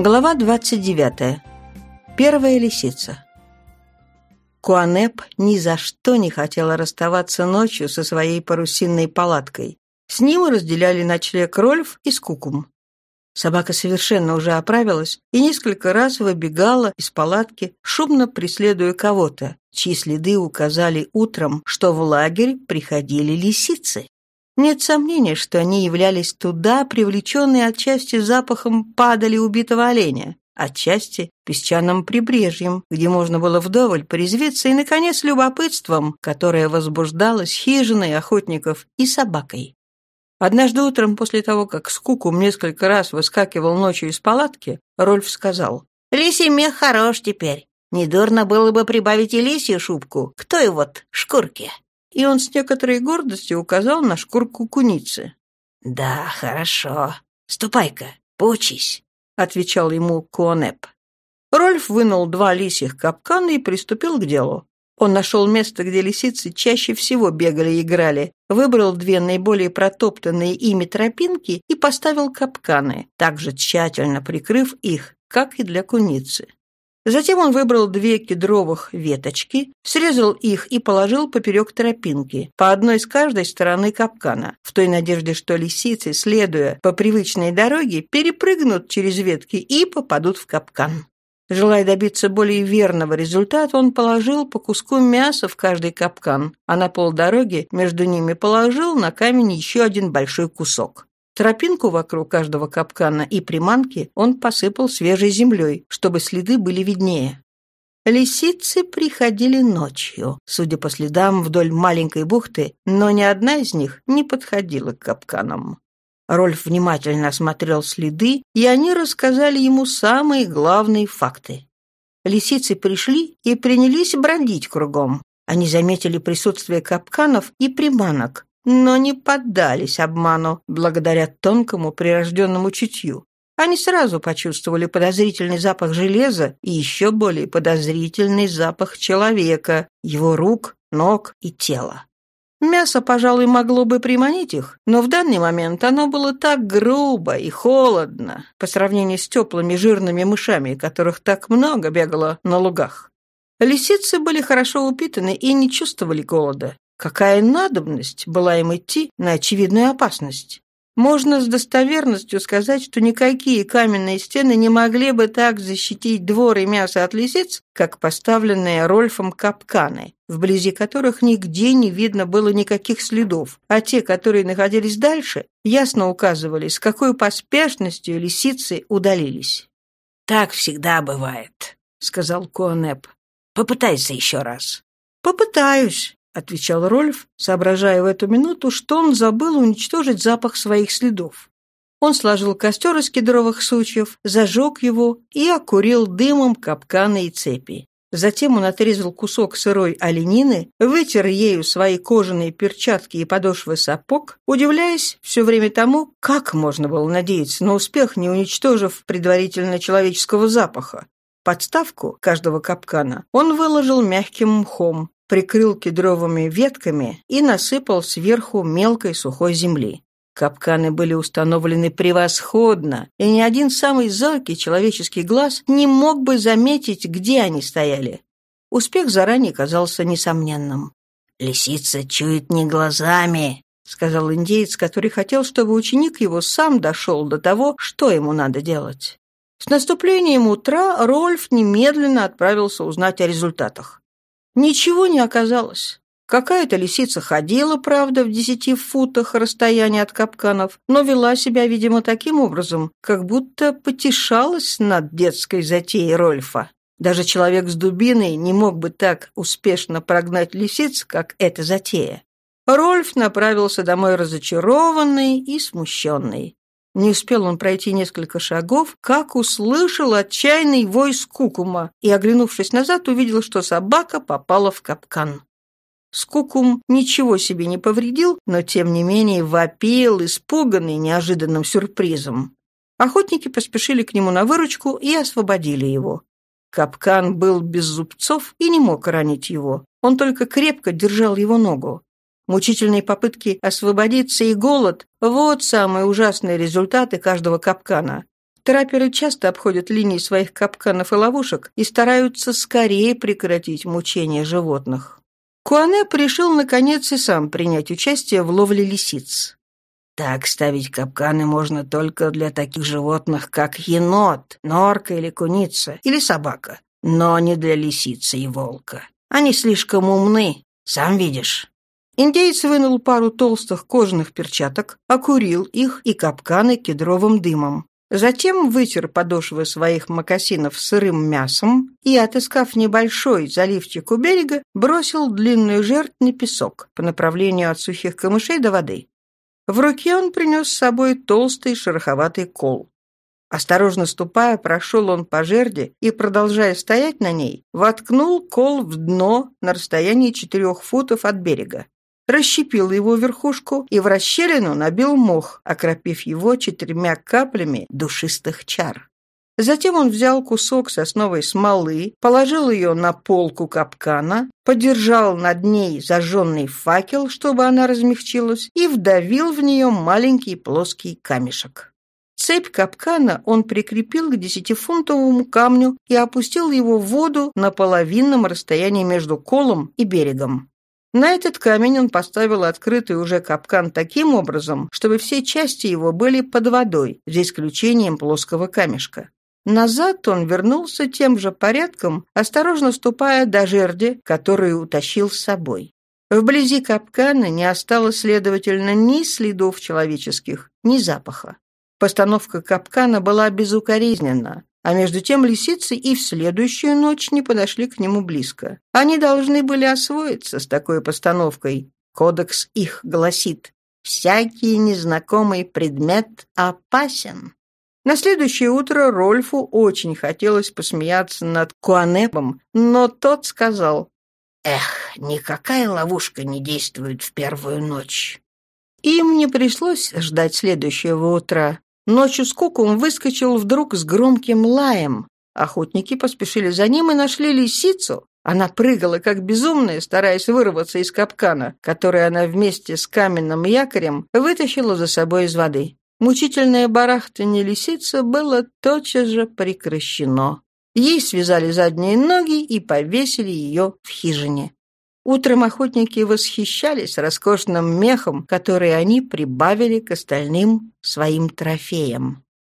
Глава 29. Первая лисица. Куанеп ни за что не хотела расставаться ночью со своей парусинной палаткой. С ним разделяли ночлег Рольф и Скукум. Собака совершенно уже оправилась и несколько раз выбегала из палатки, шумно преследуя кого-то, чьи следы указали утром, что в лагерь приходили лисицы. Нет сомнения, что они являлись туда, привлеченные отчасти запахом падали убитого оленя, отчасти песчаным прибрежьем, где можно было вдоволь порезвиться, и, наконец, любопытством, которое возбуждалось хижиной охотников и собакой. Однажды утром, после того, как Скукум несколько раз выскакивал ночью из палатки, Рольф сказал, «Лисий мех хорош теперь. Недурно было бы прибавить и лисью шубку к той вот шкурке» и он с некоторой гордостью указал на шкурку куницы. «Да, хорошо. Ступай-ка, поучись», — отвечал ему Куанеп. Рольф вынул два лисьих капкана и приступил к делу. Он нашел место, где лисицы чаще всего бегали и играли, выбрал две наиболее протоптанные ими тропинки и поставил капканы, также тщательно прикрыв их, как и для куницы. Затем он выбрал две кедровых веточки, срезал их и положил поперек тропинки, по одной с каждой стороны капкана, в той надежде, что лисицы, следуя по привычной дороге, перепрыгнут через ветки и попадут в капкан. Желая добиться более верного результата, он положил по куску мяса в каждый капкан, а на полдороги между ними положил на камень еще один большой кусок. Тропинку вокруг каждого капкана и приманки он посыпал свежей землей, чтобы следы были виднее. Лисицы приходили ночью, судя по следам вдоль маленькой бухты, но ни одна из них не подходила к капканам. Рольф внимательно осмотрел следы, и они рассказали ему самые главные факты. Лисицы пришли и принялись бродить кругом. Они заметили присутствие капканов и приманок, но не поддались обману благодаря тонкому прирожденному чутью. Они сразу почувствовали подозрительный запах железа и еще более подозрительный запах человека, его рук, ног и тела. Мясо, пожалуй, могло бы приманить их, но в данный момент оно было так грубо и холодно по сравнению с теплыми жирными мышами, которых так много бегало на лугах. Лисицы были хорошо упитаны и не чувствовали голода. Какая надобность была им идти на очевидную опасность? Можно с достоверностью сказать, что никакие каменные стены не могли бы так защитить двор и мясо от лисиц, как поставленные Рольфом капканы, вблизи которых нигде не видно было никаких следов, а те, которые находились дальше, ясно указывали, с какой поспешностью лисицы удалились. «Так всегда бывает», — сказал Куанеп. «Попытайся еще раз». «Попытаюсь», — отвечал Рольф, соображая в эту минуту, что он забыл уничтожить запах своих следов. Он сложил костер из кедровых сучьев, зажег его и окурил дымом капканы и цепи. Затем он отрезал кусок сырой оленины, вытер ею свои кожаные перчатки и подошвы сапог, удивляясь все время тому, как можно было надеяться на успех, не уничтожив предварительно человеческого запаха. Подставку каждого капкана он выложил мягким мхом, прикрыл кедровыми ветками и насыпал сверху мелкой сухой земли. Капканы были установлены превосходно, и ни один самый зоркий человеческий глаз не мог бы заметить, где они стояли. Успех заранее казался несомненным. «Лисица чует не глазами», — сказал индеец, который хотел, чтобы ученик его сам дошел до того, что ему надо делать. С наступлением утра Рольф немедленно отправился узнать о результатах. Ничего не оказалось. Какая-то лисица ходила, правда, в десяти футах расстояния от капканов, но вела себя, видимо, таким образом, как будто потешалась над детской затеей Рольфа. Даже человек с дубиной не мог бы так успешно прогнать лисиц, как эта затея. Рольф направился домой разочарованный и смущенный. Не успел он пройти несколько шагов, как услышал отчаянный вой скукума и, оглянувшись назад, увидел, что собака попала в капкан. Скукум ничего себе не повредил, но, тем не менее, вопил, испуганный неожиданным сюрпризом. Охотники поспешили к нему на выручку и освободили его. Капкан был без зубцов и не мог ранить его. Он только крепко держал его ногу. Мучительные попытки освободиться и голод – вот самые ужасные результаты каждого капкана. Трапперы часто обходят линии своих капканов и ловушек и стараются скорее прекратить мучения животных. Куанеп решил, наконец, и сам принять участие в ловле лисиц. Так ставить капканы можно только для таких животных, как енот, норка или куница, или собака, но не для лисицы и волка. Они слишком умны, сам видишь. Индеец вынул пару толстых кожаных перчаток, окурил их и капканы кедровым дымом. Затем вытер подошвы своих мокасинов сырым мясом и, отыскав небольшой заливчик у берега, бросил длинную жертв на песок по направлению от сухих камышей до воды. В руке он принес с собой толстый шероховатый кол. Осторожно ступая, прошел он по жерди и, продолжая стоять на ней, воткнул кол в дно на расстоянии четырех футов от берега расщепил его верхушку и в расщелину набил мох, окропив его четырьмя каплями душистых чар. Затем он взял кусок сосновой смолы, положил ее на полку капкана, подержал над ней зажженный факел, чтобы она размягчилась, и вдавил в нее маленький плоский камешек. Цепь капкана он прикрепил к десятифунтовому камню и опустил его в воду на половинном расстоянии между колом и берегом. На этот камень он поставил открытый уже капкан таким образом, чтобы все части его были под водой, за исключением плоского камешка. Назад он вернулся тем же порядком, осторожно ступая до жерди, которую утащил с собой. Вблизи капкана не осталось, следовательно, ни следов человеческих, ни запаха. Постановка капкана была безукоризненна. А между тем лисицы и в следующую ночь не подошли к нему близко. Они должны были освоиться с такой постановкой. Кодекс их гласит «Всякий незнакомый предмет опасен». На следующее утро Рольфу очень хотелось посмеяться над Куанепом, но тот сказал «Эх, никакая ловушка не действует в первую ночь». Им не пришлось ждать следующего утра. Ночью скуку он выскочил вдруг с громким лаем. Охотники поспешили за ним и нашли лисицу. Она прыгала, как безумная, стараясь вырваться из капкана, который она вместе с каменным якорем вытащила за собой из воды. Мучительное барахтание лисицы было тотчас же прекращено. Ей связали задние ноги и повесили ее в хижине. Утром охотники восхищались роскошным мехом, который они прибавили к остальным своим трофеям.